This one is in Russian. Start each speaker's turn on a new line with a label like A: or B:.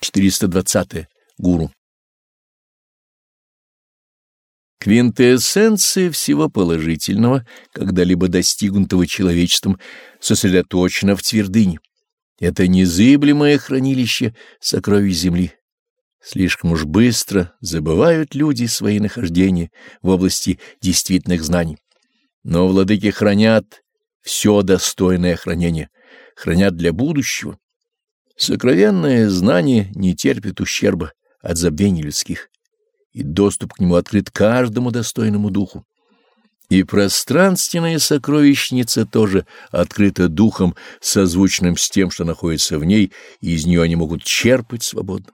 A: 420. -е. Гуру. Квинтэссенция всего положительного, когда-либо достигнутого человечеством, сосредоточена в твердыне. Это незыблемое хранилище сокровищ земли. Слишком уж быстро забывают люди свои нахождения в области действительных знаний. Но владыки хранят все достойное хранение, хранят для будущего. Сокровенное знание не терпит ущерба от забвений людских и доступ к нему открыт каждому достойному духу. И пространственная сокровищница тоже открыта духом, созвучным с тем, что находится в ней, и из нее они могут черпать свободно.